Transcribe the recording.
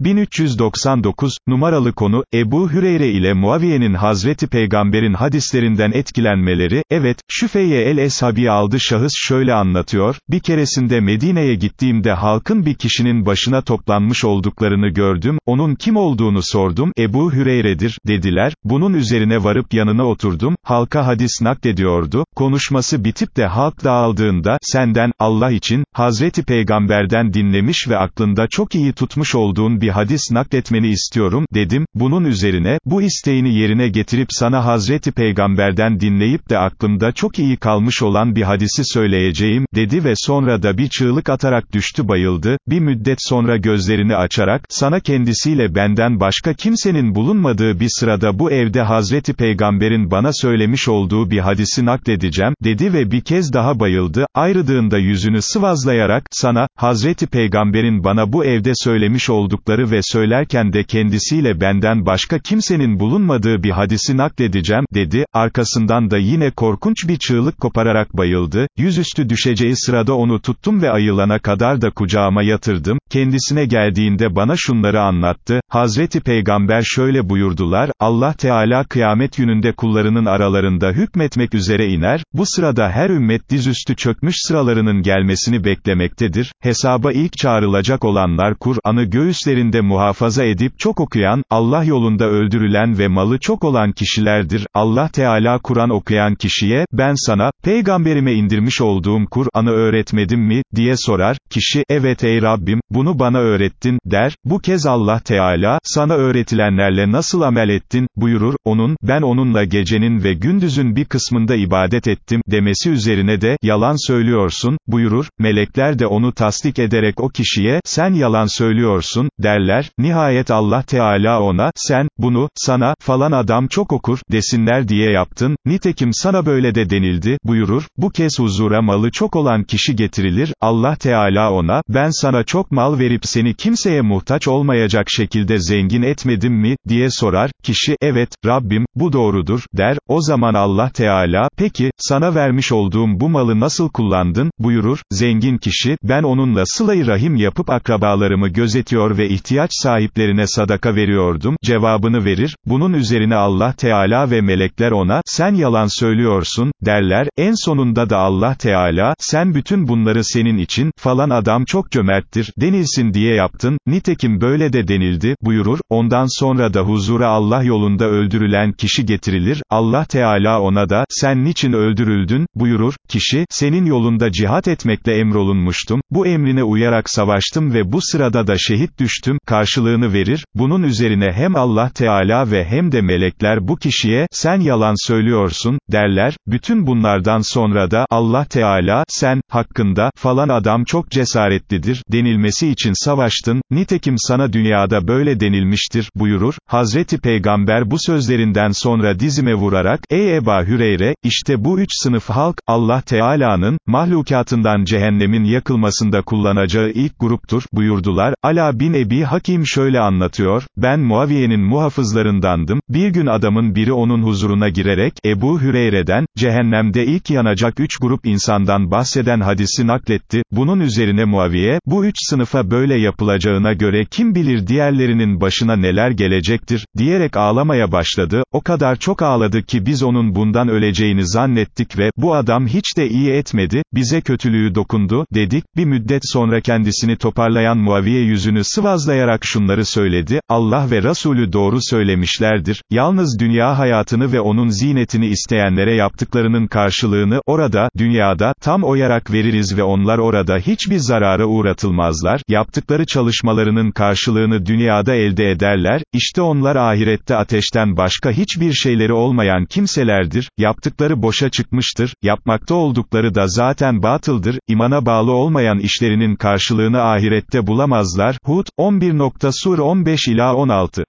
1399, numaralı konu, Ebu Hüreyre ile Muaviye'nin Hazreti Peygamber'in hadislerinden etkilenmeleri, evet, Şüfeye el-Eshabi aldı şahıs şöyle anlatıyor, bir keresinde Medine'ye gittiğimde halkın bir kişinin başına toplanmış olduklarını gördüm, onun kim olduğunu sordum, Ebu Hüreyre'dir, dediler, bunun üzerine varıp yanına oturdum, halka hadis naklediyordu, konuşması bitip de halk dağıldığında, senden, Allah için, Hazreti Peygamber'den dinlemiş ve aklında çok iyi tutmuş olduğun bir hadis nakletmeni istiyorum, dedim, bunun üzerine, bu isteğini yerine getirip sana Hazreti Peygamber'den dinleyip de aklımda çok iyi kalmış olan bir hadisi söyleyeceğim, dedi ve sonra da bir çığlık atarak düştü bayıldı, bir müddet sonra gözlerini açarak, sana kendisiyle benden başka kimsenin bulunmadığı bir sırada bu evde Hazreti Peygamber'in bana söylemiş olduğu bir hadisi nakledeceğim, dedi ve bir kez daha bayıldı, ayrıdığında yüzünü sıvazlayarak, sana, Hazreti Peygamber'in bana bu evde söylemiş oldukları ve söylerken de kendisiyle benden başka kimsenin bulunmadığı bir hadisi nakledeceğim, dedi, arkasından da yine korkunç bir çığlık kopararak bayıldı, yüzüstü düşeceği sırada onu tuttum ve ayılana kadar da kucağıma yatırdım, kendisine geldiğinde bana şunları anlattı, Hazreti Peygamber şöyle buyurdular, Allah Teala kıyamet gününde kullarının aralarında hükmetmek üzere iner, bu sırada her ümmet dizüstü çökmüş sıralarının gelmesini beklemektedir, hesaba ilk çağrılacak olanlar Kur'an'ı göğüslerinde muhafaza edip çok okuyan, Allah yolunda öldürülen ve malı çok olan kişilerdir, Allah Teala Kur'an okuyan kişiye, ben sana, peygamberime indirmiş olduğum Kur'an'ı öğretmedim mi, diye sorar, kişi, evet ey Rabbim, bunu bana öğrettin, der, bu kez Allah Teala, sana öğretilenlerle nasıl amel ettin, buyurur, onun, ben onunla gecenin ve gündüzün bir kısmında ibadet ettim, demesi üzerine de, yalan söylüyorsun, buyurur, melekler de onu tasdik ederek o kişiye, sen yalan söylüyorsun, derler, nihayet Allah Teala ona, sen, bunu, sana, falan adam çok okur, desinler diye yaptın, nitekim sana böyle de denildi, buyurur, bu kez huzura malı çok olan kişi getirilir, Allah Teala ona, ben sana çok mal verip seni kimseye muhtaç olmayacak şekilde zengin etmedim mi, diye sorar, kişi, evet, Rabbim, bu doğrudur, der, o zaman Allah Teala, peki, sana vermiş olduğum bu malı nasıl kullandın, buyurur, zengin kişi, ben onunla sıla rahim yapıp akrabalarımı gözetiyor ve ihtiyaç sahiplerine sadaka veriyordum, cevabını verir, bunun üzerine Allah Teala ve melekler ona, sen yalan söylüyorsun, derler, en sonunda da Allah Teala, sen bütün bunları senin için, falan adam çok cömerttir, denilsin diye yaptın, nitekim böyle de denildi, buyurur, ondan sonra da huzura Allah yolunda öldürülen kişi getirilir, Allah Teala ona da, sen niçin öldürüldün, buyurur, kişi, senin yolunda cihat etmekle emrolunmuştum, bu emrine uyarak savaştım ve bu sırada da şehit düştüm, karşılığını verir, bunun üzerine hem Allah Teala ve hem de melekler bu kişiye, sen yalan söylüyorsun, derler, bütün bunlardan sonra da, Allah Teala, sen, hakkında, falan adam çok cesaretlidir, denilmesi için savaştın, nitekim sana dünyada böyle denilmiştir, buyurur, Hazreti Peygamber bu sözlerinden sonra dizime vurarak, ey Eba Hüreyre, işte bu üç sınıf halk, Allah Teala'nın, mahlukatından cehennemin yakılmasında kullanacağı ilk gruptur, buyurdular, Ala bin Ebi Hakim şöyle anlatıyor, ben Muaviye'nin muhafızlarındandım, bir gün adamın biri onun huzuruna girerek, Ebu Hüreyre'den, cehennemde ilk yanacak üç grup insandan bahseden hadisi nakletti, bunun üzerine Muaviye, bu üç sınıfa böyle yapılacağına göre kim bilir diğerlerinin başına neler gelecektir, diyerek ağlamaya başladı, o kadar çok ağladı ki biz onun bundan öleceğini zannettik ve, bu adam hiç de iyi etmedi, bize kötülüğü dokundu, dedik, bir müddet sonra kendisini toparlayan Muaviye yüzünü sıvazlayarak şunları söyledi, Allah ve Resulü doğru söylemişlerdir, yalnız dünya hayatını ve onun zinetini isteyenlere yaptıklarının karşılığını, orada, dünyada, tam oyarak veririz ve onlar orada hiçbir zarara uğratılmazlar, yaptıkları çalışmalarının karşılığını dünyada elde ederler, işte onlar ahirette ateşten başka hiçbir şeyleri olmayan kimselerdir, yaptıkları boşa çıkmıştır, yapmakta oldukları da zaten batıldır, imana bağlı olmayan işlerinin karşılığını ahirette bulamazlar, Hud, 11. Sur 15 ila 16